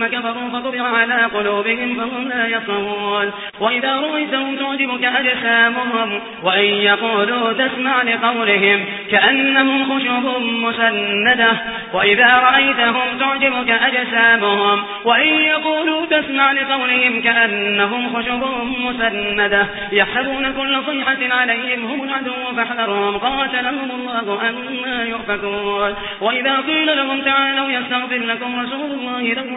ثم كفروا فطبع على قلوبهم فهم لا يفقهون. وإذا رأيتهم تعجبك أجسامهم وإن يقولوا تسمع لقولهم كأنهم خشب مسندة. وإذا رأيتهم تعجبك أجسامهم وإن يقولوا تسمع لقولهم كأنهم خشب مسندة. يحسبون كل صيحة عليهم هم العدو فاحذرهم. قاتلهم الله أنا يؤفكون. وإذا قيل لهم تعالوا يستغفر لكم رسول الله لهم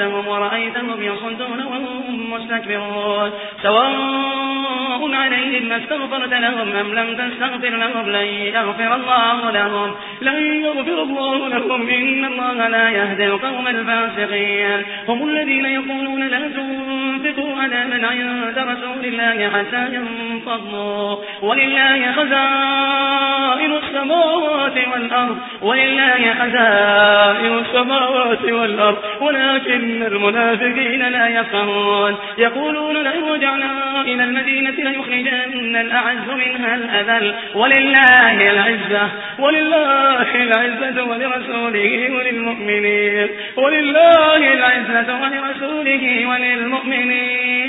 رؤوسهم ورأيتهم يصدون وهم مستكبرون. سواء عليهم استغفرت لهم أم لم تستغفر لهم لن يغفر الله لهم لن يغفر الله لهم. إن الله لا يهدي القوم الفاسقين. هم الذين يقولون لا تنفقوا على من عند رسول الله حتى ينفضوا. ولله خزائن السماوات والأرض ولله خزائن السماوات والأرض ولكن المنافقين لا يفهمون يقولون لئن رجعنا إلى المدينة ليخرجن الأعز منها الأذل. ولله العزة ولله العزة ولرسوله وللمؤمنين. ولله العزة ولرسوله وللمؤمنين.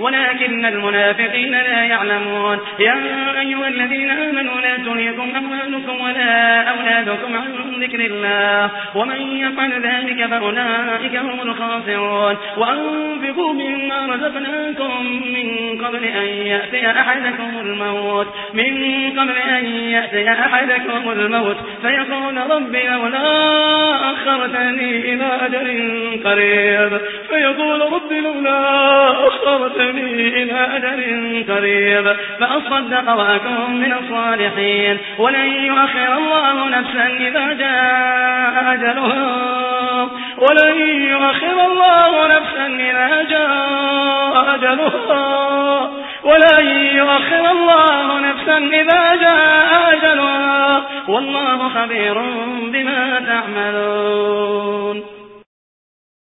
ولكن المنافقين لا يعلمون. يا أيها الذين آمنوا لا تليكم أموالكم ولا أولادكم عن ذكر الله. ومن يفعل ذلك فأولئك هم الخاسرون. وأنفقوا مما رزقناكم من قبل أن يأتي أحدكم الموت. من قبل أن يأتي أحدكم الموت. فيقول ربي لولا أخرتني إلى أجل قريب. فيقول ربي لولا أخرتني إلى أجل قريب فأصدق وأكون من الصالحين. ولن يؤخر الله نفسا إذا جاء أجلها. ولن يؤخر الله نفسا إذا جاء أجلها. ولن يؤخر الله نفسا إذا جاء أجلها. والله خبير بما تعملون.